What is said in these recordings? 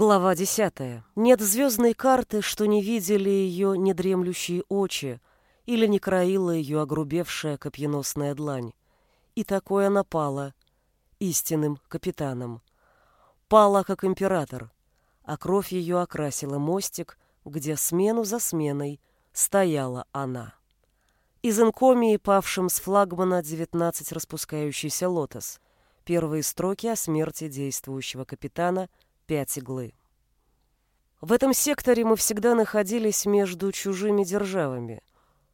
Глава десятая. Нет звездной карты, что не видели ее недремлющие очи, или не краила ее огрубевшая копьеносная длань. И такое она пала истинным капитаном. Пала, как император, а кровь ее окрасила мостик, где смену за сменой стояла она. Из инкомии, павшим с флагмана 19 распускающийся лотос. Первые строки о смерти действующего капитана — пять иглы. В этом секторе мы всегда находились между чужими державами.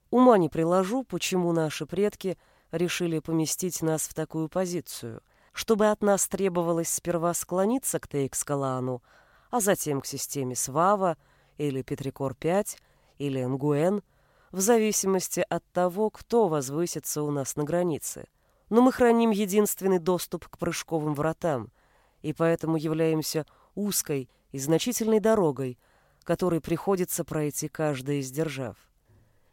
Ума не приложу, почему наши предки решили поместить нас в такую позицию, чтобы от нас требовалось сперва склониться к Тейкскалану, а затем к системе Свава или Петрикор-5 или Нгуэн, в зависимости от того, кто возвысится у нас на границе. Но мы храним единственный доступ к прыжковым вратам, и поэтому являемся узкой и значительной дорогой, которой приходится пройти каждая из держав.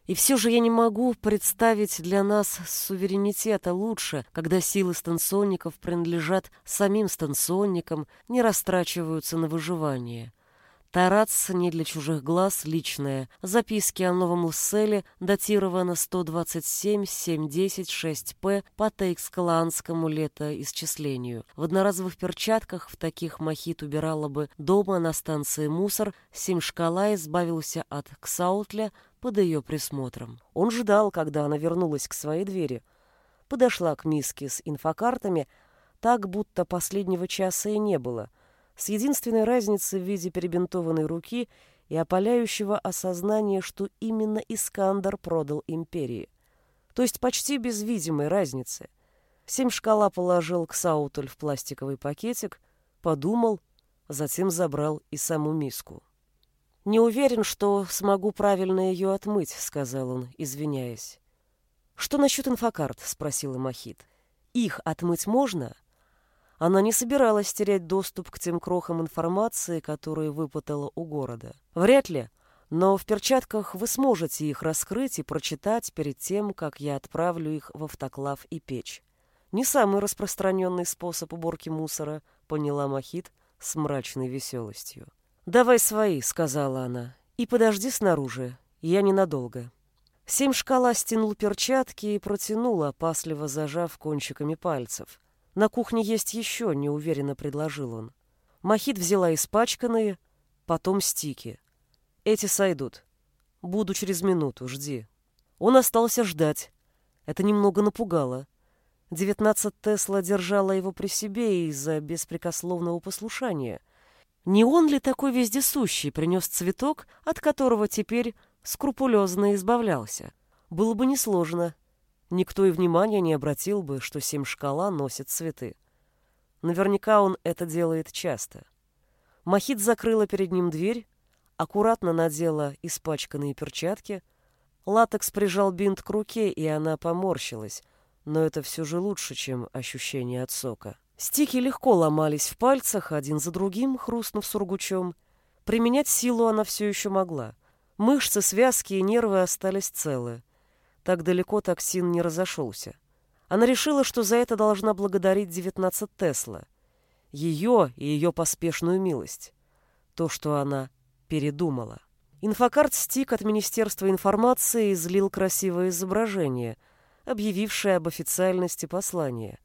И все же я не могу представить для нас суверенитета лучше, когда силы станционников принадлежат самим станционникам, не растрачиваются на выживание – Тарац не для чужих глаз, личное. Записки о новом Лселе датировано 127-710-6П по Тейкскаланскому летоисчислению. В одноразовых перчатках в таких Махит убирала бы дома на станции мусор, Семь шкала избавился от Ксаутля под ее присмотром. Он ждал, когда она вернулась к своей двери. Подошла к миске с инфокартами, так будто последнего часа и не было — с единственной разницей в виде перебинтованной руки и опаляющего осознания, что именно Искандер продал империи. То есть почти без видимой разницы. Семь шкала положил к Саутуль в пластиковый пакетик, подумал, затем забрал и саму миску. «Не уверен, что смогу правильно ее отмыть», — сказал он, извиняясь. «Что насчет инфокарт?» — спросила Махит. «Их отмыть можно?» Она не собиралась терять доступ к тем крохам информации, которые выпытала у города. Вряд ли, но в перчатках вы сможете их раскрыть и прочитать перед тем, как я отправлю их в автоклав и печь. Не самый распространенный способ уборки мусора, поняла Махит с мрачной веселостью. «Давай свои», — сказала она, — «и подожди снаружи, я ненадолго». Семь шкала стянул перчатки и протянул, опасливо зажав кончиками пальцев. «На кухне есть еще», — неуверенно предложил он. Махит взяла испачканные, потом стики. «Эти сойдут. Буду через минуту, жди». Он остался ждать. Это немного напугало. Девятнадцать Тесла держала его при себе из-за беспрекословного послушания. Не он ли такой вездесущий принес цветок, от которого теперь скрупулезно избавлялся? Было бы несложно. Никто и внимания не обратил бы, что семь шкала носит цветы. Наверняка он это делает часто. Махит закрыла перед ним дверь, аккуратно надела испачканные перчатки. Латекс прижал бинт к руке, и она поморщилась, но это все же лучше, чем ощущение от сока. Стики легко ломались в пальцах, один за другим, хрустнув сургучом. Применять силу она все еще могла. Мышцы, связки и нервы остались целы. Так далеко токсин не разошелся. Она решила, что за это должна благодарить 19 Тесла. Ее и ее поспешную милость. То, что она передумала. Инфокарт стик от Министерства информации излил красивое изображение, объявившее об официальности послания,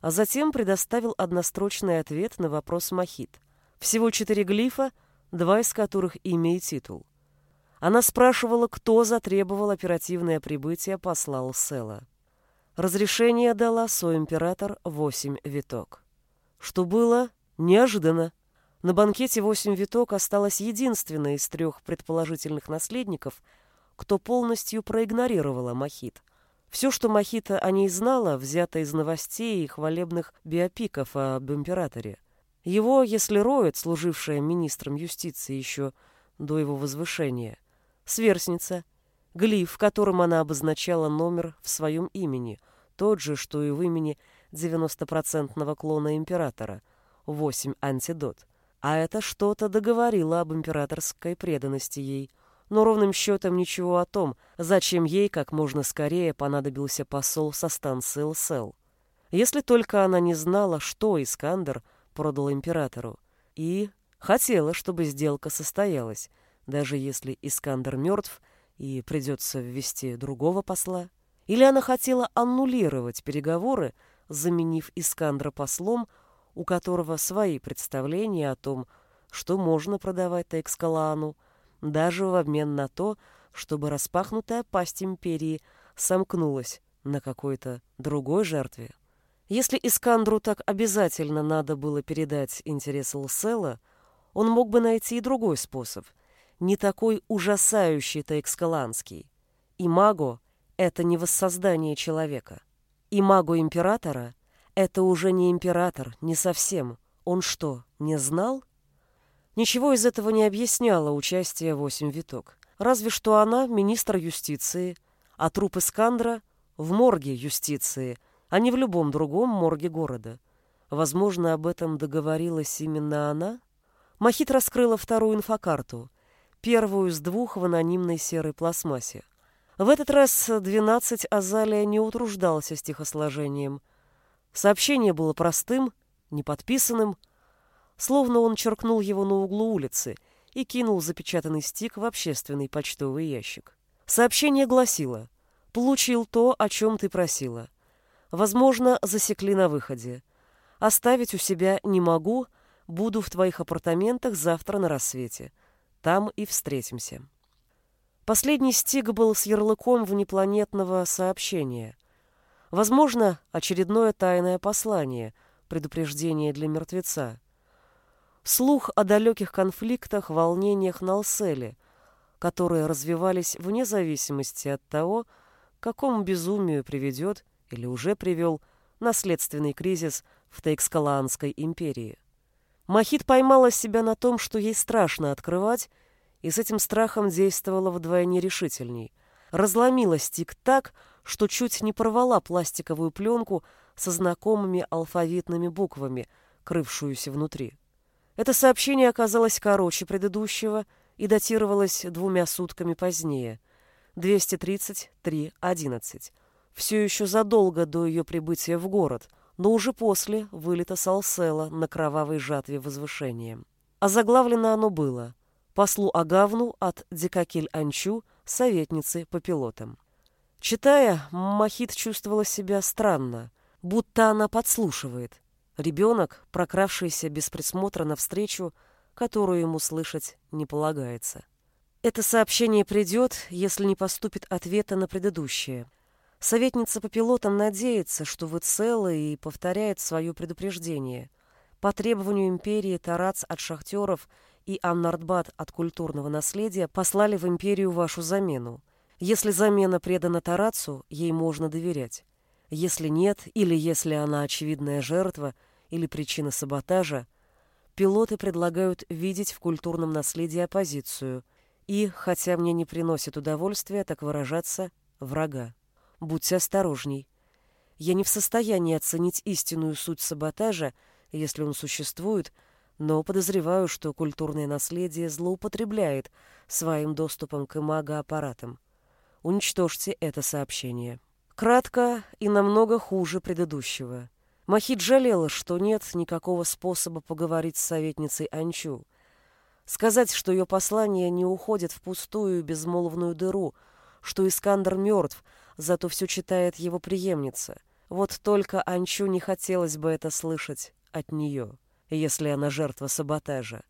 а затем предоставил однострочный ответ на вопрос Махит. Всего четыре глифа, два из которых имя и титул. Она спрашивала, кто затребовал оперативное прибытие посла Лсела. Разрешение дала соимператор восемь виток. Что было неожиданно. На банкете восемь виток осталась единственной из трех предположительных наследников, кто полностью проигнорировала Махит. Все, что Махита о ней знала, взято из новостей и хвалебных биопиков об императоре. Его, если роет, служившая министром юстиции еще до его возвышения – сверстница, глиф, которым она обозначала номер в своем имени, тот же, что и в имени 90-процентного клона императора, 8 антидот. А это что-то договорило об императорской преданности ей, но ровным счетом ничего о том, зачем ей как можно скорее понадобился посол со станции ЛСЛ. Если только она не знала, что Искандер продал императору. И хотела, чтобы сделка состоялась, даже если Искандер мертв и придется ввести другого посла. Или она хотела аннулировать переговоры, заменив Искандра послом, у которого свои представления о том, что можно продавать Текскалаану, даже в обмен на то, чтобы распахнутая пасть империи сомкнулась на какой-то другой жертве. Если Искандру так обязательно надо было передать интерес Лсела, он мог бы найти и другой способ, не такой ужасающий Таэкскаланский. Имаго — это не воссоздание человека. Имаго императора — это уже не император, не совсем. Он что, не знал? Ничего из этого не объясняло участие восемь виток. Разве что она министр юстиции, а труп Искандра в морге юстиции, а не в любом другом морге города. Возможно, об этом договорилась именно она? Махит раскрыла вторую инфокарту, первую из двух в анонимной серой пластмассе. В этот раз двенадцать Азалия не утруждался стихосложением. Сообщение было простым, неподписанным, словно он черкнул его на углу улицы и кинул запечатанный стик в общественный почтовый ящик. Сообщение гласило — Получил то, о чем ты просила. Возможно, засекли на выходе. Оставить у себя не могу, буду в твоих апартаментах завтра на рассвете. Там и встретимся. Последний стик был с ярлыком внепланетного сообщения. Возможно, очередное тайное послание, предупреждение для мертвеца. Слух о далеких конфликтах, волнениях на Алселе, которые развивались вне зависимости от того, к какому безумию приведет или уже привел наследственный кризис в Тейкскалаанской империи. Махит поймала себя на том, что ей страшно открывать, и с этим страхом действовала вдвойне решительней. Разломила стик так, что чуть не порвала пластиковую пленку со знакомыми алфавитными буквами, крывшуюся внутри. Это сообщение оказалось короче предыдущего и датировалось двумя сутками позднее — 233.11. Все еще задолго до ее прибытия в город, но уже после вылета Салсела на кровавой жатве возвышения. А заглавлено оно было «Послу Агавну от Дикакель-Анчу, советницы по пилотам». Читая, Махит чувствовала себя странно, будто она подслушивает. Ребенок, прокравшийся без присмотра навстречу, которую ему слышать не полагается. Это сообщение придет, если не поступит ответа на предыдущее. Советница по пилотам надеется, что вы целы и повторяет свое предупреждение. По требованию империи Тарац от шахтеров и Аннардбад от культурного наследия послали в империю вашу замену. Если замена предана Тарацу, ей можно доверять. Если нет, или если она очевидная жертва или причина саботажа, пилоты предлагают видеть в культурном наследии оппозицию – и, хотя мне не приносит удовольствия так выражаться, врага. Будьте осторожней. Я не в состоянии оценить истинную суть саботажа, если он существует, но подозреваю, что культурное наследие злоупотребляет своим доступом к имагоаппаратам. Уничтожьте это сообщение. Кратко и намного хуже предыдущего. Махид жалела, что нет никакого способа поговорить с советницей Анчу — Сказать, что ее послание не уходит в пустую безмолвную дыру, что Искандер мертв, зато все читает его преемница. Вот только Анчу не хотелось бы это слышать от нее, если она жертва саботажа.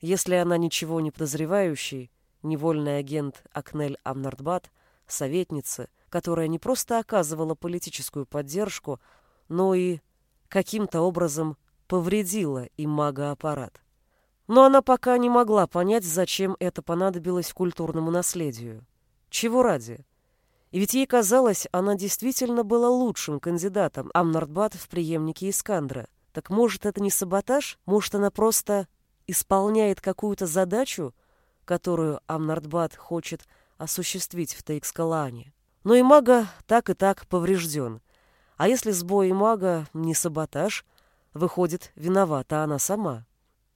Если она ничего не подозревающий, невольный агент Акнель Амнардбат, советница, которая не просто оказывала политическую поддержку, но и каким-то образом повредила и магоаппарат. Но она пока не могла понять, зачем это понадобилось культурному наследию. Чего ради? И ведь ей казалось, она действительно была лучшим кандидатом Амнардбат в преемнике Искандра. Так может, это не саботаж? Может, она просто исполняет какую-то задачу, которую Амнардбат хочет осуществить в Тейкскалане? Но и мага так и так поврежден. А если сбой мага не саботаж, выходит, виновата она сама.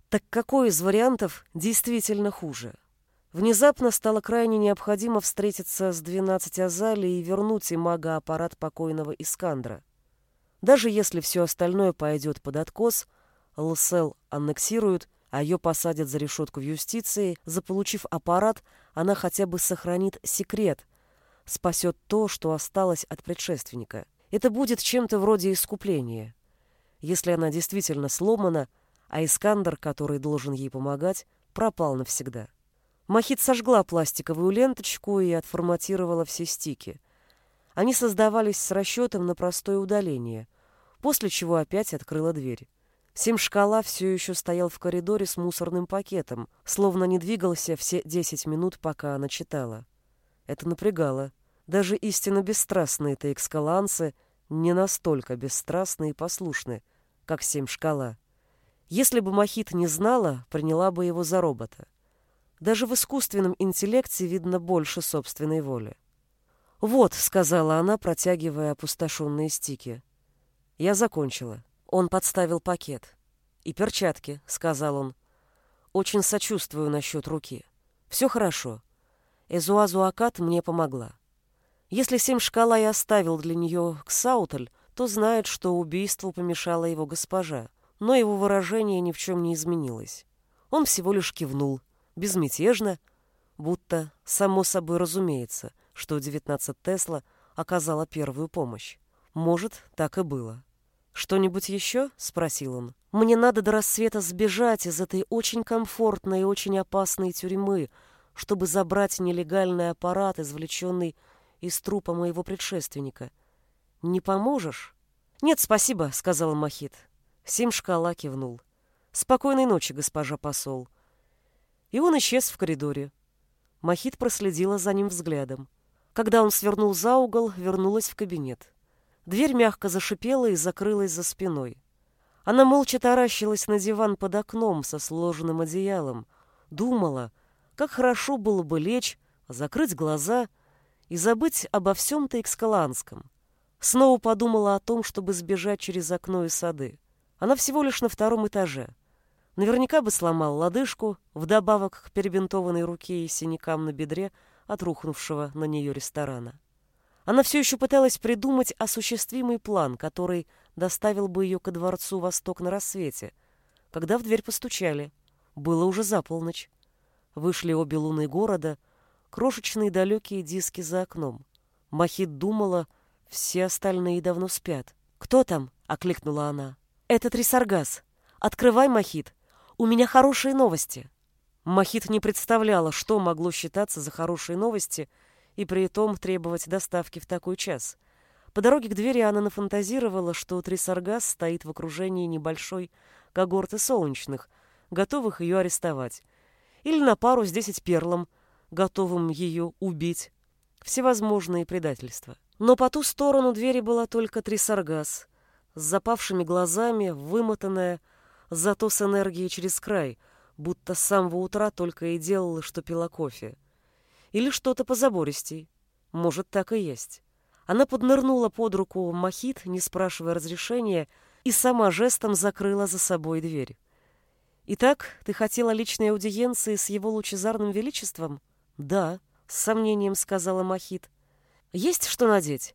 Так какой из вариантов действительно хуже? Внезапно стало крайне необходимо встретиться с 12 Азали и вернуть имага аппарат покойного Искандра. Даже если все остальное пойдет под откос, Лсел аннексируют, а ее посадят за решетку в юстиции, заполучив аппарат, она хотя бы сохранит секрет, спасет то, что осталось от предшественника. Это будет чем-то вроде искупления. Если она действительно сломана, а Искандер, который должен ей помогать, пропал навсегда. Махит сожгла пластиковую ленточку и отформатировала все стики. Они создавались с расчетом на простое удаление, после чего опять открыла дверь. Семь шкала все еще стоял в коридоре с мусорным пакетом, словно не двигался все десять минут, пока она читала. Это напрягало. Даже истинно бесстрастные тейкскаланцы не настолько бесстрастны и послушны, как семь шкала. Если бы Махит не знала, приняла бы его за робота. Даже в искусственном интеллекте видно больше собственной воли. «Вот», — сказала она, протягивая опустошенные стики. «Я закончила». Он подставил пакет. «И перчатки», — сказал он. «Очень сочувствую насчет руки. Все хорошо. Эзуазуакат мне помогла. Если семь шкала и оставил для нее Ксаутль, то знает, что убийству помешала его госпожа, но его выражение ни в чем не изменилось. Он всего лишь кивнул, безмятежно, будто само собой разумеется, что 19 Тесла оказала первую помощь. Может, так и было. «Что-нибудь еще?» — спросил он. «Мне надо до рассвета сбежать из этой очень комфортной и очень опасной тюрьмы, чтобы забрать нелегальный аппарат, извлеченный из трупа моего предшественника. Не поможешь?» «Нет, спасибо», — сказал Махит. Сим шкала кивнул. «Спокойной ночи, госпожа посол». И он исчез в коридоре. Махит проследила за ним взглядом. Когда он свернул за угол, вернулась в кабинет. Дверь мягко зашипела и закрылась за спиной. Она молча таращилась на диван под окном со сложенным одеялом, думала, как хорошо было бы лечь, закрыть глаза и забыть обо всем Тейкскаланском. Снова подумала о том, чтобы сбежать через окно и сады. Она всего лишь на втором этаже. Наверняка бы сломал лодыжку, вдобавок к перебинтованной руке и синякам на бедре от рухнувшего на нее ресторана. Она все еще пыталась придумать осуществимый план, который доставил бы ее ко дворцу «Восток» на рассвете, когда в дверь постучали. Было уже за полночь. Вышли обе луны города, крошечные далекие диски за окном. Махит думала, все остальные давно спят. «Кто там?» — окликнула она. «Это Трисаргас. Открывай, Махит. У меня хорошие новости». Махит не представляла, что могло считаться за хорошие новости и при этом требовать доставки в такой час. По дороге к двери она нафантазировала, что Трисаргас стоит в окружении небольшой когорты солнечных, готовых ее арестовать. Или на пару с десять перлом, готовым ее убить. Всевозможные предательства. Но по ту сторону двери была только Трисаргас, с запавшими глазами, вымотанная, зато с энергией через край, будто с самого утра только и делала, что пила кофе. Или что-то позабористей. Может, так и есть. Она поднырнула под руку Махит, не спрашивая разрешения, и сама жестом закрыла за собой дверь. «Итак, ты хотела личной аудиенции с его лучезарным величеством?» «Да», — с сомнением сказала Махит. «Есть что надеть?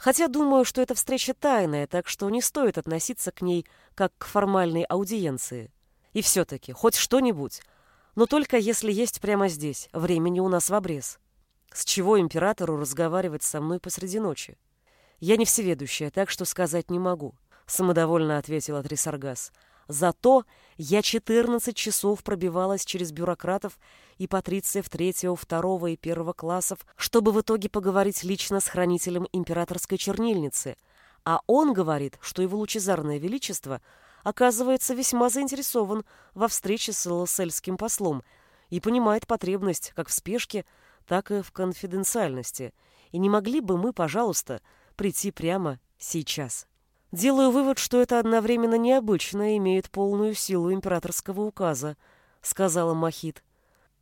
Хотя думаю, что эта встреча тайная, так что не стоит относиться к ней как к формальной аудиенции. И все-таки, хоть что-нибудь. Но только если есть прямо здесь. Времени у нас в обрез. С чего императору разговаривать со мной посреди ночи? Я не всеведущая, так что сказать не могу. Самодовольно ответила Трисаргас. Зато я 14 часов пробивалась через бюрократов и патрициев третьего, второго и первого классов, чтобы в итоге поговорить лично с хранителем императорской чернильницы. А он говорит, что его лучезарное величество оказывается весьма заинтересован во встрече с лоссельским послом и понимает потребность как в спешке, так и в конфиденциальности. И не могли бы мы, пожалуйста, прийти прямо сейчас?» Делаю вывод, что это одновременно необычно и имеет полную силу императорского указа, сказала Махит.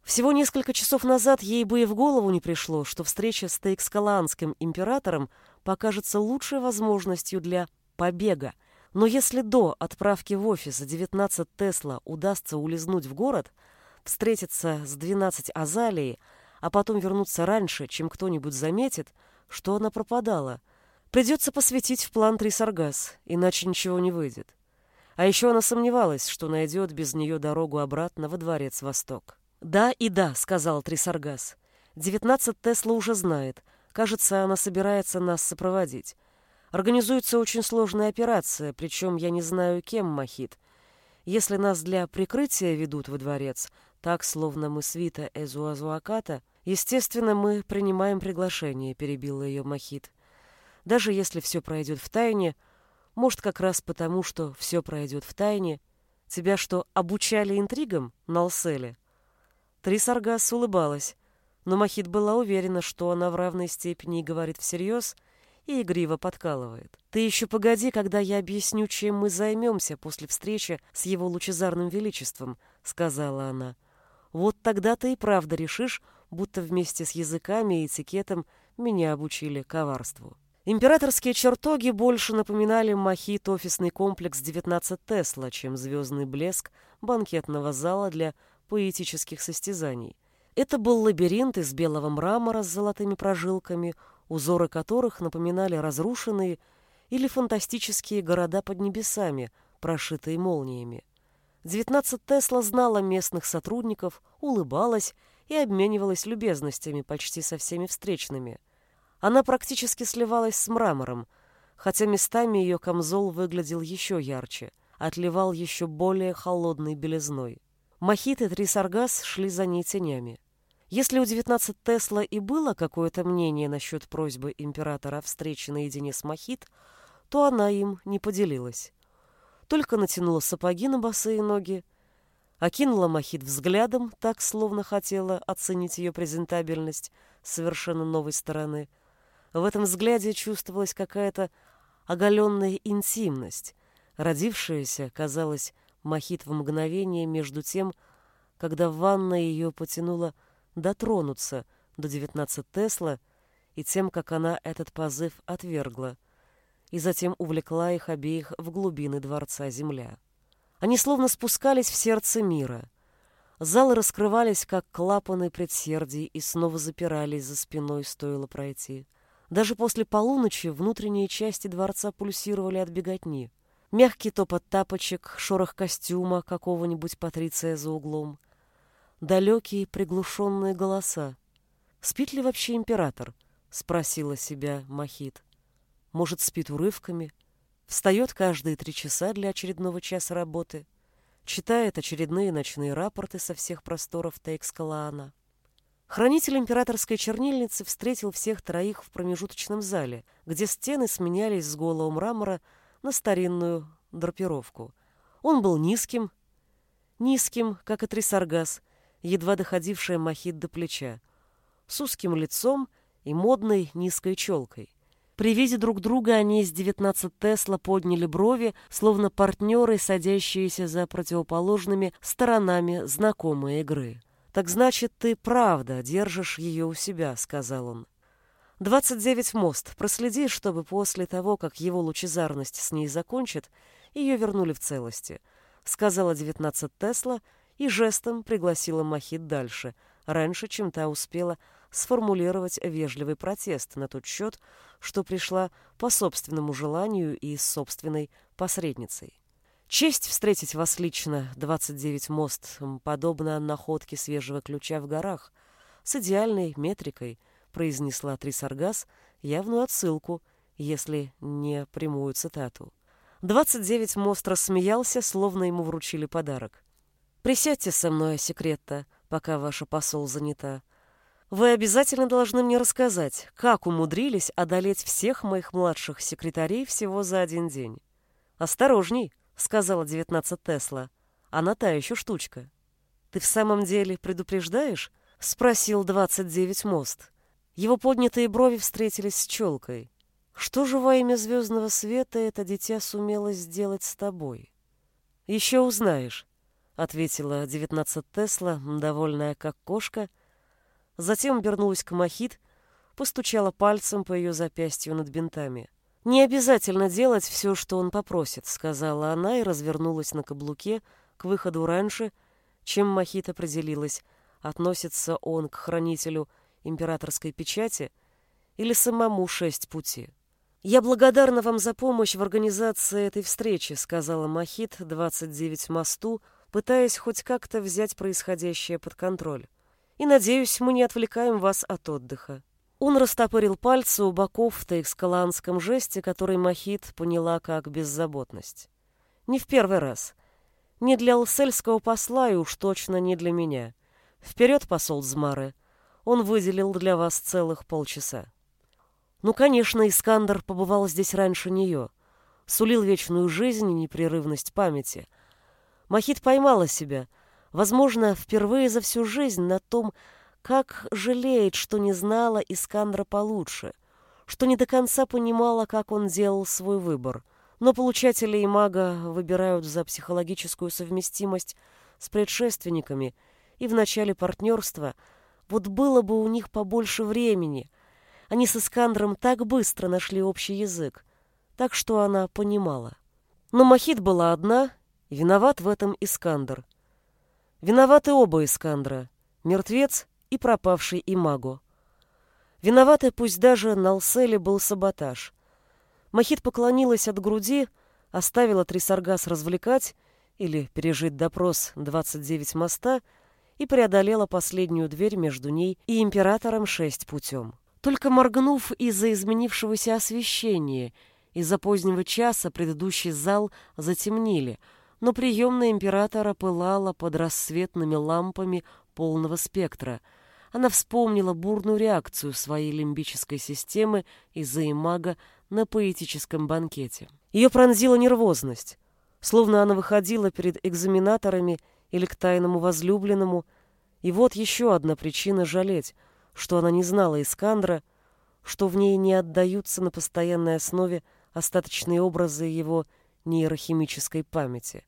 Всего несколько часов назад ей бы и в голову не пришло, что встреча с Тейкскаланским императором покажется лучшей возможностью для побега. Но если до отправки в офис 19 Тесла удастся улизнуть в город, встретиться с 12 Азалией, а потом вернуться раньше, чем кто-нибудь заметит, что она пропадала – Придется посвятить в план Трисаргас, иначе ничего не выйдет. А еще она сомневалась, что найдет без нее дорогу обратно во дворец Восток. «Да и да», — сказал Трисаргас. «Девятнадцать Тесла уже знает. Кажется, она собирается нас сопроводить. Организуется очень сложная операция, причем я не знаю, кем Махит. Если нас для прикрытия ведут во дворец, так, словно мы свита Эзуазуаката, естественно, мы принимаем приглашение», — перебила ее Махит. «Даже если все пройдет в тайне, — может, как раз потому, что все пройдет в тайне. Тебя что, обучали интригам на Алселе? Трисаргас улыбалась, но Махит была уверена, что она в равной степени говорит всерьез и игриво подкалывает. «Ты еще погоди, когда я объясню, чем мы займемся после встречи с его лучезарным величеством», — сказала она. «Вот тогда ты и правда решишь, будто вместе с языками и этикетом меня обучили коварству». Императорские чертоги больше напоминали мохит офисный комплекс 19 Тесла, чем звездный блеск банкетного зала для поэтических состязаний. Это был лабиринт из белого мрамора с золотыми прожилками, узоры которых напоминали разрушенные или фантастические города под небесами, прошитые молниями. 19 Тесла знала местных сотрудников, улыбалась и обменивалась любезностями почти со всеми встречными – она практически сливалась с мрамором, хотя местами ее камзол выглядел еще ярче, отливал еще более холодной белизной. Мохит и Трисаргас шли за ней тенями. Если у 19 Тесла и было какое-то мнение насчет просьбы императора о встрече наедине с Мохит, то она им не поделилась. Только натянула сапоги на босые ноги, окинула Мохит взглядом, так словно хотела оценить ее презентабельность совершенно новой стороны, в этом взгляде чувствовалась какая-то оголенная интимность, родившаяся, казалось, Махит в мгновение между тем, когда ванна ее потянула дотронуться до 19 Тесла и тем, как она этот позыв отвергла, и затем увлекла их обеих в глубины дворца земля. Они словно спускались в сердце мира. Залы раскрывались, как клапаны предсердий, и снова запирались за спиной, стоило пройти. Даже после полуночи внутренние части дворца пульсировали от беготни. Мягкий топот тапочек, шорох костюма какого-нибудь патриция за углом. Далекие приглушенные голоса. «Спит ли вообще император?» — спросила себя Махит. «Может, спит урывками? Встает каждые три часа для очередного часа работы?» читает очередные ночные рапорты со всех просторов Тейкскалаана. Хранитель императорской чернильницы встретил всех троих в промежуточном зале, где стены сменялись с голого мрамора на старинную драпировку. Он был низким, низким, как и трисаргас, едва доходившая махит до плеча, с узким лицом и модной низкой челкой. При виде друг друга они из 19 Тесла подняли брови, словно партнеры, садящиеся за противоположными сторонами знакомой игры. «Так значит, ты правда держишь ее у себя», — сказал он. «Двадцать девять мост. Проследи, чтобы после того, как его лучезарность с ней закончит, ее вернули в целости», — сказала девятнадцать Тесла и жестом пригласила Махит дальше, раньше, чем та успела сформулировать вежливый протест на тот счет, что пришла по собственному желанию и с собственной посредницей. Честь встретить вас лично, 29 мост, подобно находке свежего ключа в горах, с идеальной метрикой, произнесла Трисаргас явную отсылку, если не прямую цитату. 29 мост рассмеялся, словно ему вручили подарок. «Присядьте со мной, секретта, пока ваша посол занята. Вы обязательно должны мне рассказать, как умудрились одолеть всех моих младших секретарей всего за один день. Осторожней!» Сказала 19 Тесла. Она та еще штучка. Ты в самом деле предупреждаешь? Спросил 29 Мост. Его поднятые брови встретились с челкой. Что же во имя звездного света это дитя сумело сделать с тобой? Еще узнаешь, ответила 19 Тесла, довольная как кошка. Затем обернулась к Махит, постучала пальцем по ее запястью над бинтами. «Не обязательно делать все, что он попросит», — сказала она и развернулась на каблуке к выходу раньше, чем Махит определилась, относится он к хранителю императорской печати или самому шесть пути. «Я благодарна вам за помощь в организации этой встречи», сказала Махит, 29 мосту, пытаясь хоть как-то взять происходящее под контроль. «И надеюсь, мы не отвлекаем вас от отдыха». Он растопырил пальцы у боков в тейкскаланском жесте, который Махит поняла как беззаботность. «Не в первый раз. Не для лсельского посла и уж точно не для меня. Вперед, посол Змары. Он выделил для вас целых полчаса». Ну, конечно, Искандер побывал здесь раньше нее. Сулил вечную жизнь и непрерывность памяти. Махит поймала себя, возможно, впервые за всю жизнь на том, как жалеет, что не знала Искандра получше, что не до конца понимала, как он делал свой выбор. Но получатели и мага выбирают за психологическую совместимость с предшественниками, и в начале партнерства вот было бы у них побольше времени — они с Искандром так быстро нашли общий язык, так что она понимала. Но Махит была одна, и виноват в этом Искандр. Виноваты оба Искандра, мертвец и пропавший Имаго. Виноваты пусть даже на Алселе был саботаж. Махит поклонилась от груди, оставила Трисаргас развлекать или пережить допрос 29 моста и преодолела последнюю дверь между ней и императором шесть путем. Только моргнув из-за изменившегося освещения, из-за позднего часа предыдущий зал затемнили, но приемная императора пылала под рассветными лампами полного спектра. Она вспомнила бурную реакцию своей лимбической системы из-за имага на поэтическом банкете. Ее пронзила нервозность, словно она выходила перед экзаменаторами или к тайному возлюбленному, и вот еще одна причина жалеть — что она не знала Искандра, что в ней не отдаются на постоянной основе остаточные образы его нейрохимической памяти.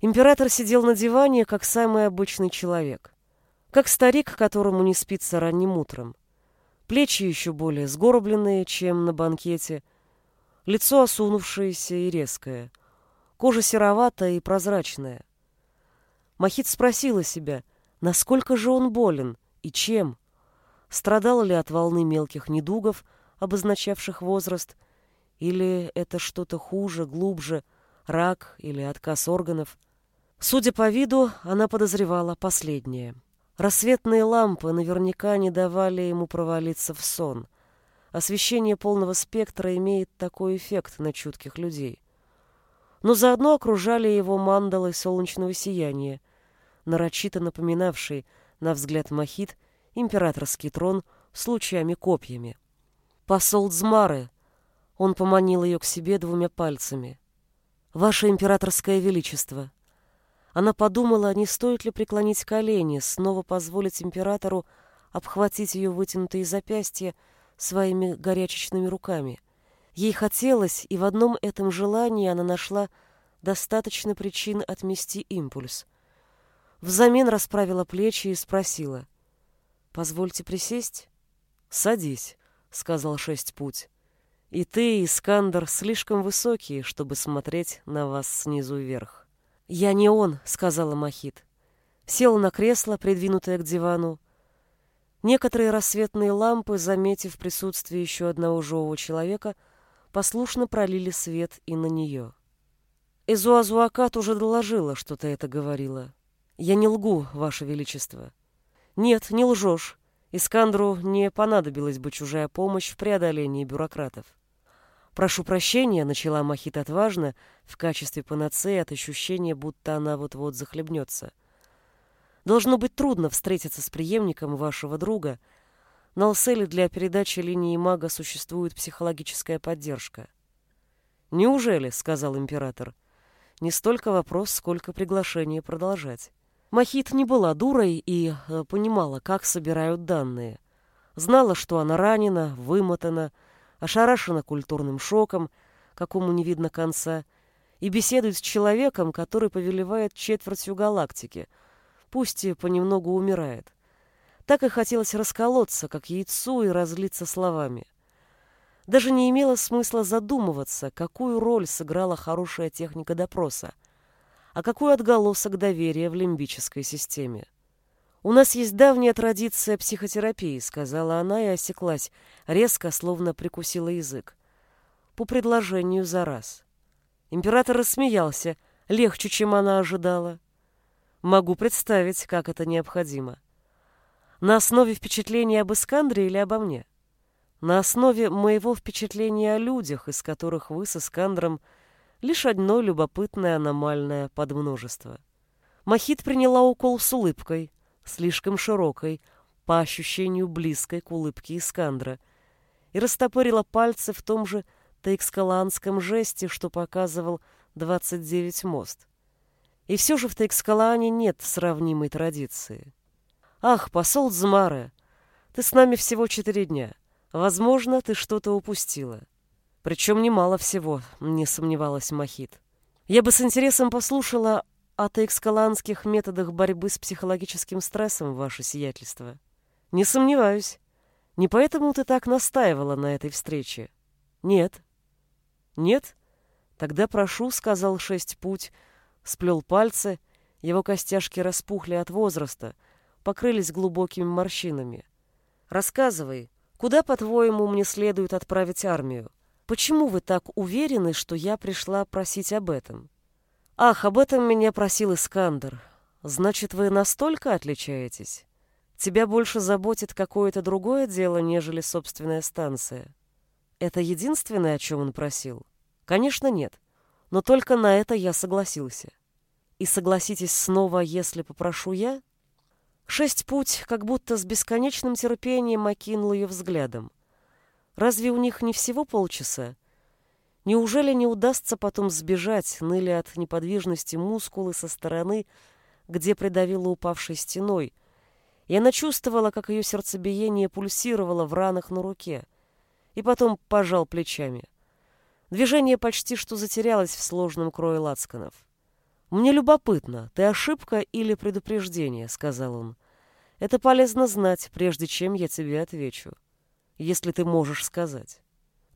Император сидел на диване, как самый обычный человек. Как старик, которому не спится ранним утром. Плечи еще более сгорбленные, чем на банкете, лицо осунувшееся и резкое, кожа сероватая и прозрачная. Махит спросила себя, насколько же он болен и чем – Страдал ли от волны мелких недугов, обозначавших возраст, или это что-то хуже, глубже, рак или отказ органов? Судя по виду, она подозревала последнее. Рассветные лампы наверняка не давали ему провалиться в сон. Освещение полного спектра имеет такой эффект на чутких людей. Но заодно окружали его мандалы солнечного сияния, нарочито напоминавшие, на взгляд Махит, императорский трон с лучами-копьями. Посол Дзмары, он поманил ее к себе двумя пальцами. «Ваше императорское величество!» Она подумала, не стоит ли преклонить колени, снова позволить императору обхватить ее вытянутые запястья своими горячечными руками. Ей хотелось, и в одном этом желании она нашла достаточно причин отмести импульс. Взамен расправила плечи и спросила — Позвольте присесть? Садись, сказал шесть путь. И ты, Искандер, слишком высокие, чтобы смотреть на вас снизу вверх. Я не он, сказала Махит. Села на кресло, придвинутое к дивану. Некоторые рассветные лампы, заметив присутствие еще одного живого человека, послушно пролили свет и на нее. Эзуазуакат уже доложила, что ты это говорила. Я не лгу, ваше величество. Нет, не лжешь. Искандру не понадобилась бы чужая помощь в преодолении бюрократов. «Прошу прощения», — начала Махит отважно, в качестве панацеи от ощущения, будто она вот-вот захлебнется. «Должно быть трудно встретиться с преемником вашего друга. На Алселе для передачи линии мага существует психологическая поддержка». «Неужели?» — сказал император. «Не столько вопрос, сколько приглашение продолжать». Махит не была дурой и э, понимала, как собирают данные. Знала, что она ранена, вымотана, ошарашена культурным шоком, какому не видно конца, и беседует с человеком, который повелевает четвертью галактики, пусть и понемногу умирает. Так и хотелось расколоться, как яйцо, и разлиться словами. Даже не имело смысла задумываться, какую роль сыграла хорошая техника допроса — а какой отголосок доверия в лимбической системе. «У нас есть давняя традиция психотерапии», — сказала она и осеклась, резко, словно прикусила язык. по предложению за раз. Император рассмеялся, легче, чем она ожидала. Могу представить, как это необходимо. На основе впечатления об Искандре или обо мне? На основе моего впечатления о людях, из которых вы с Искандром лишь одно любопытное аномальное подмножество. Махит приняла укол с улыбкой, слишком широкой, по ощущению близкой к улыбке Искандра, и растопырила пальцы в том же тейкскаланском жесте, что показывал 29 мост. И все же в Тейкскалане нет сравнимой традиции. Ах, посол Змаре, ты с нами всего четыре дня. Возможно, ты что-то упустила. Причем немало всего, не сомневалась Махит. Я бы с интересом послушала о тейкскаланских методах борьбы с психологическим стрессом, ваше сиятельство. Не сомневаюсь. Не поэтому ты так настаивала на этой встрече? Нет. Нет? Тогда прошу, сказал шесть путь, сплел пальцы, его костяшки распухли от возраста, покрылись глубокими морщинами. Рассказывай, куда, по-твоему, мне следует отправить армию? Почему вы так уверены, что я пришла просить об этом? Ах, об этом меня просил Искандер. Значит, вы настолько отличаетесь? Тебя больше заботит какое-то другое дело, нежели собственная станция. Это единственное, о чем он просил? Конечно, нет. Но только на это я согласился. И согласитесь снова, если попрошу я? Шесть путь как будто с бесконечным терпением окинул ее взглядом. Разве у них не всего полчаса? Неужели не удастся потом сбежать, ныли от неподвижности мускулы со стороны, где придавило упавшей стеной, и она чувствовала, как ее сердцебиение пульсировало в ранах на руке, и потом пожал плечами. Движение почти что затерялось в сложном крое лацканов. «Мне любопытно, ты ошибка или предупреждение?» — сказал он. «Это полезно знать, прежде чем я тебе отвечу, если ты можешь сказать».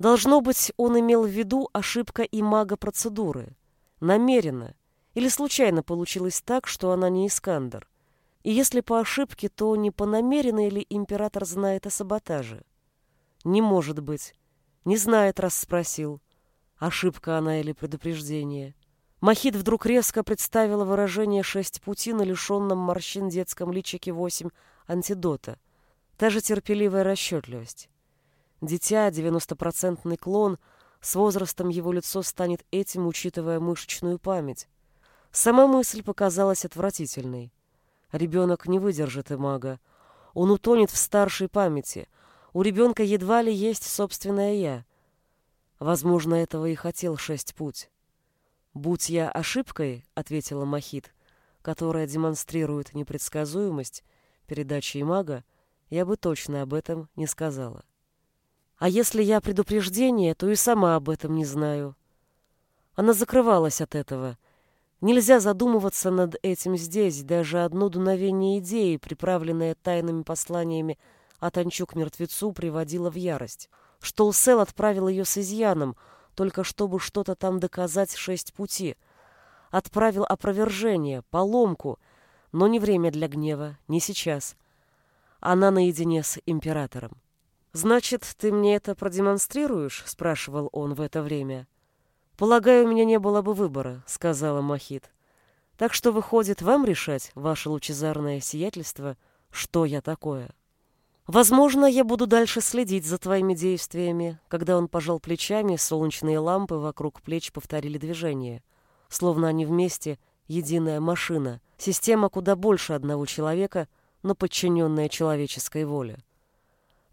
Должно быть, он имел в виду ошибка и мага процедуры. Намеренно. Или случайно получилось так, что она не Искандер. И если по ошибке, то не по намеренной ли император знает о саботаже? Не может быть. Не знает, раз спросил. Ошибка она или предупреждение. Махит вдруг резко представила выражение «шесть пути» на лишенном морщин детском личике восемь антидота. Та же терпеливая расчетливость. Дитя, девяностопроцентный клон, с возрастом его лицо станет этим, учитывая мышечную память. Сама мысль показалась отвратительной. Ребенок не выдержит и мага. Он утонет в старшей памяти. У ребенка едва ли есть собственное «я». Возможно, этого и хотел шесть путь. «Будь я ошибкой», — ответила Махит, которая демонстрирует непредсказуемость передачи мага, я бы точно об этом не сказала. А если я предупреждение, то и сама об этом не знаю. Она закрывалась от этого — Нельзя задумываться над этим здесь, даже одно дуновение идеи, приправленное тайными посланиями от Анчу к мертвецу, приводило в ярость. Что Усел отправил ее с изъяном, только чтобы что-то там доказать шесть пути. Отправил опровержение, поломку, но не время для гнева, не сейчас. Она наедине с императором. «Значит, ты мне это продемонстрируешь?» — спрашивал он в это время. «Полагаю, у меня не было бы выбора», — сказала Махит. «Так что, выходит, вам решать, ваше лучезарное сиятельство, что я такое?» «Возможно, я буду дальше следить за твоими действиями». Когда он пожал плечами, солнечные лампы вокруг плеч повторили движение. Словно они вместе — единая машина, система куда больше одного человека, но подчиненная человеческой воле.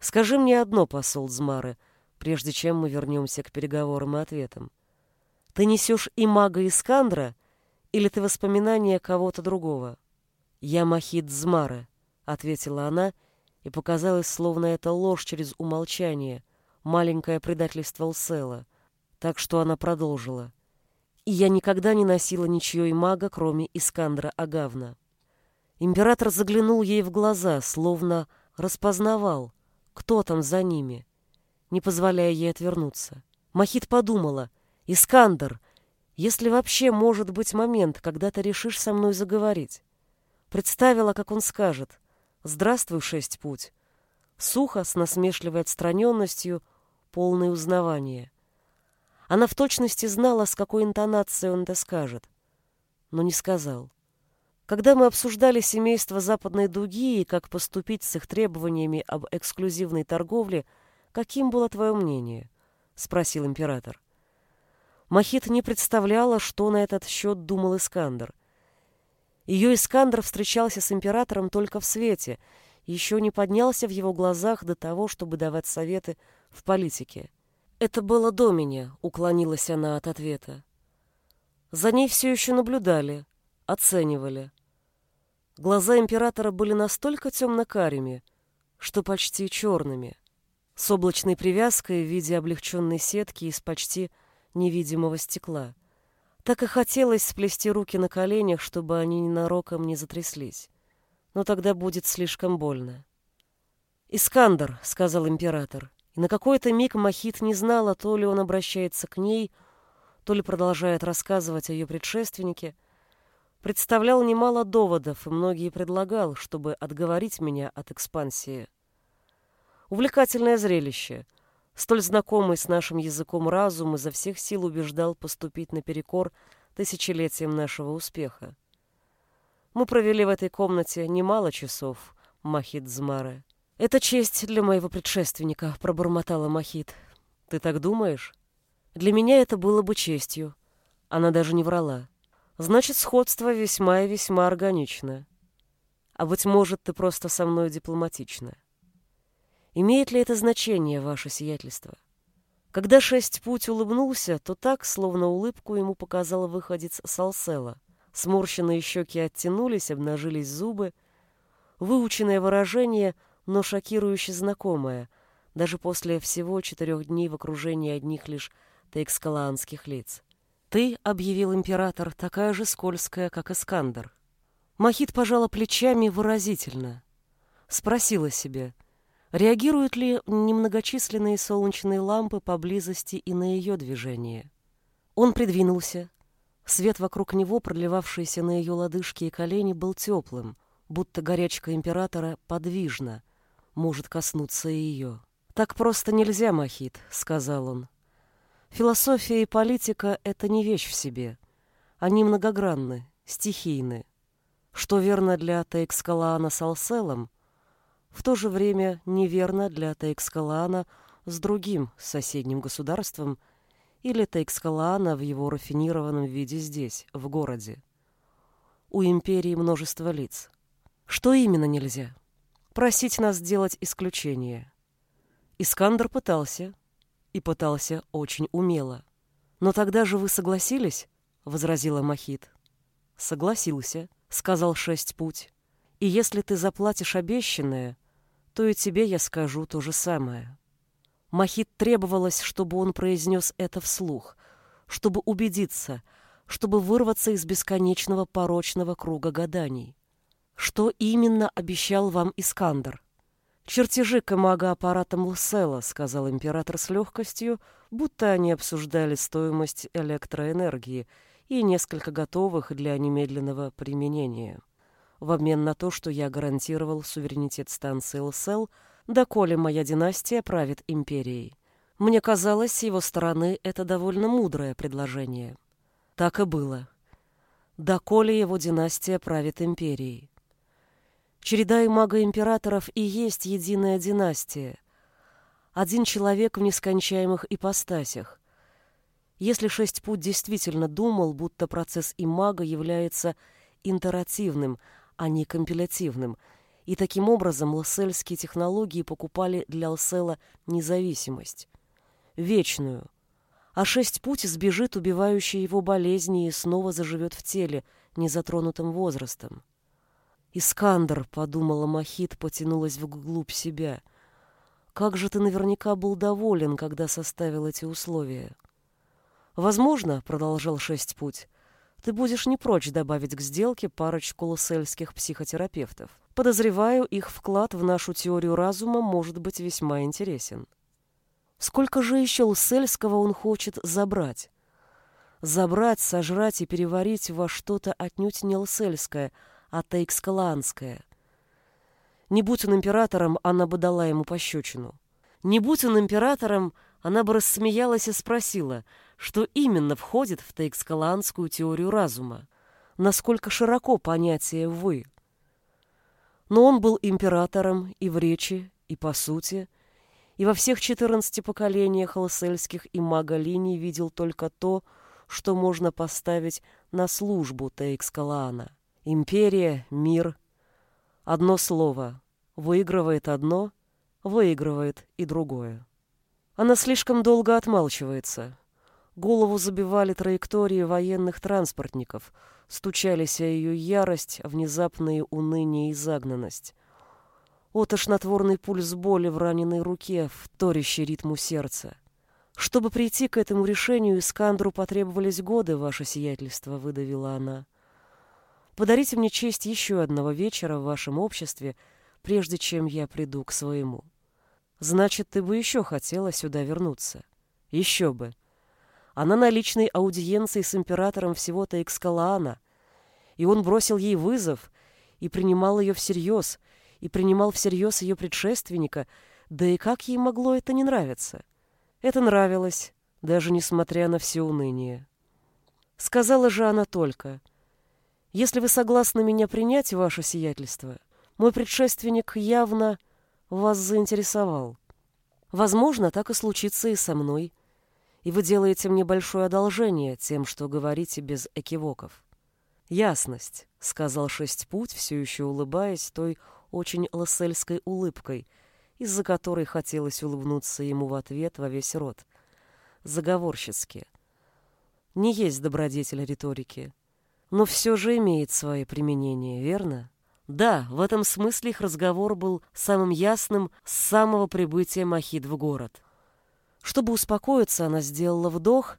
«Скажи мне одно, посол Змары, прежде чем мы вернемся к переговорам и ответам. Ты несешь и мага Искандра, или ты воспоминания кого-то другого? Я Махид Змара, ответила она, и показалось, словно это ложь через умолчание, маленькое предательство Лсела. Так что она продолжила. И я никогда не носила ничьего и мага, кроме Искандра Агавна. Император заглянул ей в глаза, словно распознавал, кто там за ними, не позволяя ей отвернуться. Махит подумала — Искандер, если вообще может быть момент, когда ты решишь со мной заговорить. Представила, как он скажет «Здравствуй, шесть путь». Сухо, с насмешливой отстраненностью, полное узнавание. Она в точности знала, с какой интонацией он это скажет, но не сказал. Когда мы обсуждали семейство Западной Дуги и как поступить с их требованиями об эксклюзивной торговле, каким было твое мнение? — спросил император. Махит не представляла, что на этот счет думал Искандер. Ее Искандер встречался с императором только в свете, еще не поднялся в его глазах до того, чтобы давать советы в политике. «Это было до меня», — уклонилась она от ответа. За ней все еще наблюдали, оценивали. Глаза императора были настолько темно-карими, что почти черными, с облачной привязкой в виде облегченной сетки из почти невидимого стекла. Так и хотелось сплести руки на коленях, чтобы они ненароком не затряслись. Но тогда будет слишком больно. «Искандер», — сказал император, и на какой-то миг Махит не знала, то ли он обращается к ней, то ли продолжает рассказывать о ее предшественнике — представлял немало доводов и многие предлагал, чтобы отговорить меня от экспансии. Увлекательное зрелище. Столь знакомый с нашим языком разум изо всех сил убеждал поступить наперекор тысячелетиям нашего успеха. Мы провели в этой комнате немало часов, Махит Змаре. «Это честь для моего предшественника», — пробормотала Махит. «Ты так думаешь?» «Для меня это было бы честью». Она даже не врала. Значит, сходство весьма и весьма органичное. А быть может, ты просто со мной дипломатична. Имеет ли это значение, ваше сиятельство? Когда шесть путь улыбнулся, то так, словно улыбку ему показала выходец Салсела. Сморщенные щеки оттянулись, обнажились зубы. Выученное выражение, но шокирующе знакомое, даже после всего четырех дней в окружении одних лишь тейкскалаанских лиц. «Ты, — объявил император, — такая же скользкая, как Искандер». Махит пожала плечами выразительно. Спросила себе, реагируют ли немногочисленные солнечные лампы поблизости и на ее движение. Он придвинулся. Свет вокруг него, проливавшийся на ее лодыжки и колени, был теплым, будто горячка императора подвижна, может коснуться и ее. «Так просто нельзя, Махит», — сказал он. Философия и политика — это не вещь в себе. Они многогранны, стихийны. Что верно для Тейкскалаана с Алселом, в то же время неверно для Тейкскалаана с другим соседним государством или Тейкскалаана в его рафинированном виде здесь, в городе. У империи множество лиц. Что именно нельзя? Просить нас делать исключение. Искандер пытался, и пытался очень умело. «Но тогда же вы согласились?» — возразила Махит. «Согласился», — сказал Шесть Путь. «И если ты заплатишь обещанное, то и тебе я скажу то же самое». Махит требовалось, чтобы он произнес это вслух, чтобы убедиться, чтобы вырваться из бесконечного порочного круга гаданий. Что именно обещал вам Искандер? «Чертежи камага-аппарата Млсела», — сказал император с легкостью, будто они обсуждали стоимость электроэнергии и несколько готовых для немедленного применения. В обмен на то, что я гарантировал суверенитет станции Лсел, доколе моя династия правит империей. Мне казалось, с его стороны это довольно мудрое предложение. Так и было. Доколе его династия правит империей. Череда имага-императоров и есть единая династия. Один человек в нескончаемых ипостасях. Если шесть путь действительно думал, будто процесс имага является интеративным, а не компилятивным, и таким образом лассельские технологии покупали для Лсела независимость. Вечную. А шесть путь сбежит убивающей его болезни и снова заживет в теле, незатронутым возрастом. «Искандер», — подумала Махит, потянулась вглубь себя. «Как же ты наверняка был доволен, когда составил эти условия». «Возможно», — продолжал Шесть Путь, — «ты будешь не прочь добавить к сделке парочку лоссельских психотерапевтов. Подозреваю, их вклад в нашу теорию разума может быть весьма интересен». Сколько же еще Лсельского он хочет забрать? Забрать, сожрать и переварить во что-то отнюдь не Лсельское — а Тейкскаланская. Не будь он императором, она бы дала ему пощечину. Не будь он императором, она бы рассмеялась и спросила, что именно входит в тейкскаланскую теорию разума, насколько широко понятие «вы». Но он был императором и в речи, и по сути, и во всех четырнадцати поколениях лассельских и мага-линий видел только то, что можно поставить на службу Тейкскалаана. Империя, мир. Одно слово. Выигрывает одно, выигрывает и другое. Она слишком долго отмалчивается. Голову забивали траектории военных транспортников, стучались о ее ярость, внезапные уныние и загнанность. О, тошнотворный пульс боли в раненой руке, вторящий ритму сердца. Чтобы прийти к этому решению, Искандру потребовались годы, ваше сиятельство, выдавила она. Подарите мне честь еще одного вечера в вашем обществе, прежде чем я приду к своему. Значит, ты бы еще хотела сюда вернуться. Еще бы. Она на личной аудиенции с императором всего-то Экскалаана, и он бросил ей вызов и принимал ее всерьез, и принимал всерьез ее предшественника, да и как ей могло это не нравиться? Это нравилось, даже несмотря на все уныние. Сказала же она только, «Если вы согласны меня принять, ваше сиятельство, мой предшественник явно вас заинтересовал. Возможно, так и случится и со мной. И вы делаете мне большое одолжение тем, что говорите без экивоков. Ясность, сказал шесть путь, все еще улыбаясь той очень лассельской улыбкой, из-за которой хотелось улыбнуться ему в ответ во весь рот. Заговорщицки. Не есть добродетель риторики, но все же имеет свое применение, верно? Да, в этом смысле их разговор был самым ясным с самого прибытия Махид в город. Чтобы успокоиться, она сделала вдох,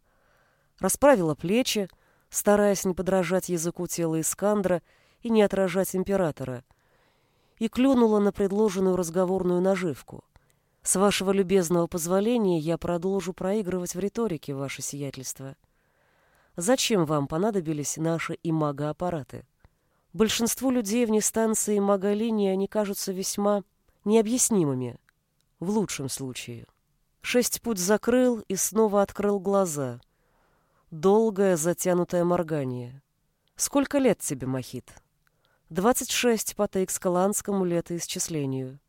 расправила плечи, стараясь не подражать языку тела Искандра и не отражать императора, и клюнула на предложенную разговорную наживку. «С вашего любезного позволения я продолжу проигрывать в риторике, ваше сиятельство. Зачем вам понадобились наши имагоаппараты?» Большинству людей вне станции Магалини они кажутся весьма необъяснимыми, в лучшем случае. Шесть путь закрыл и снова открыл глаза. Долгое затянутое моргание. «Сколько лет тебе, Махит?» «Двадцать шесть по Таикскаланскому летоисчислению».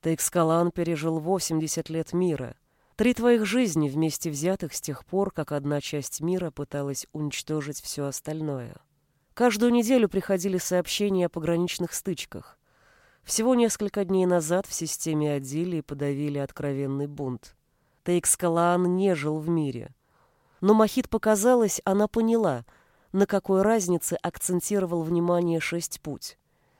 Таикскалан пережил восемьдесят лет мира. Три твоих жизни вместе взятых с тех пор, как одна часть мира пыталась уничтожить все остальное. Каждую неделю приходили сообщения о пограничных стычках. Всего несколько дней назад в системе Адилии подавили откровенный бунт. Тейкскалаан не жил в мире. Но Махит показалось, она поняла, на какой разнице акцентировал внимание шесть путь.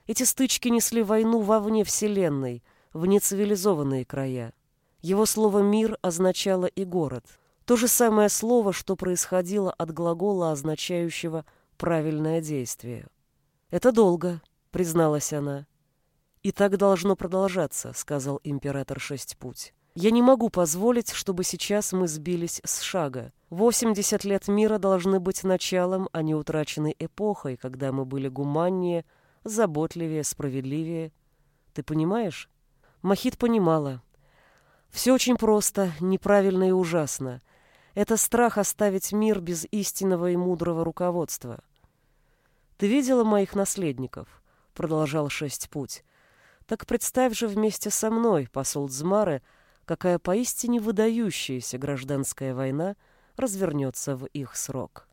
Эти стычки несли войну вовне Вселенной, в нецивилизованные края. Его слово «мир» означало и город. То же самое слово, что происходило от глагола, означающего правильное действие. «Это долго», — призналась она. «И так должно продолжаться», — сказал император Шестьпуть. «Я не могу позволить, чтобы сейчас мы сбились с шага. Восемьдесят лет мира должны быть началом, а не утраченной эпохой, когда мы были гуманнее, заботливее, справедливее. Ты понимаешь?» Махит понимала. «Все очень просто, неправильно и ужасно. Это страх оставить мир без истинного и мудрого руководства. «Ты видела моих наследников?» — продолжал шесть путь. «Так представь же вместе со мной, посол Дзмары, какая поистине выдающаяся гражданская война развернется в их срок».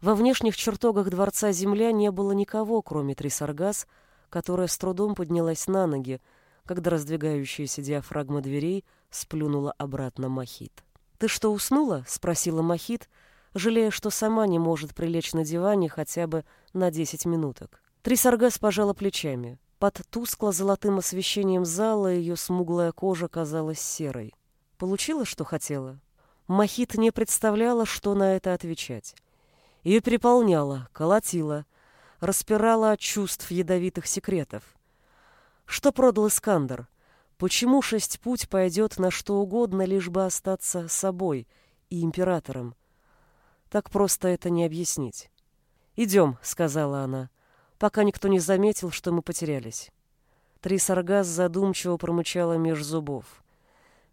Во внешних чертогах дворца земля не было никого, кроме Трисаргас, которая с трудом поднялась на ноги, когда раздвигающаяся диафрагма дверей сплюнула обратно Махит. «Ты что, уснула?» — спросила Махит, жалея, что сама не может прилечь на диване хотя бы на десять минуток. Трисаргас пожала плечами. Под тускло-золотым освещением зала ее смуглая кожа казалась серой. Получила, что хотела? Махит не представляла, что на это отвечать. Ее переполняло, колотило, распирало от чувств ядовитых секретов. Что продал Искандер? Почему шесть путь пойдет на что угодно, лишь бы остаться собой и императором? Так просто это не объяснить. «Идем», — сказала она, пока никто не заметил, что мы потерялись. Трисаргас задумчиво промычала меж зубов.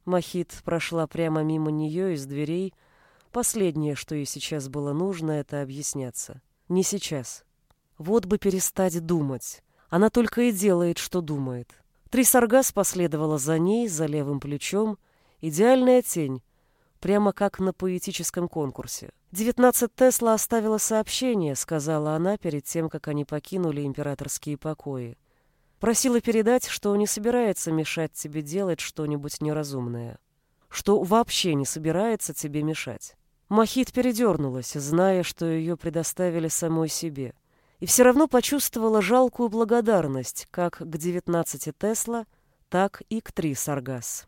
Махит прошла прямо мимо нее из дверей. Последнее, что ей сейчас было нужно, это объясняться. Не сейчас. Вот бы перестать думать. Она только и делает, что думает. Трисаргас последовала за ней, за левым плечом. Идеальная тень, прямо как на поэтическом конкурсе. «Девятнадцать Тесла оставила сообщение», — сказала она перед тем, как они покинули императорские покои. Просила передать, что не собирается мешать тебе делать что-нибудь неразумное. Что вообще не собирается тебе мешать. Махит передернулась, зная, что ее предоставили самой себе. И все равно почувствовала жалкую благодарность как к девятнадцати Тесла, так и к три Саргас.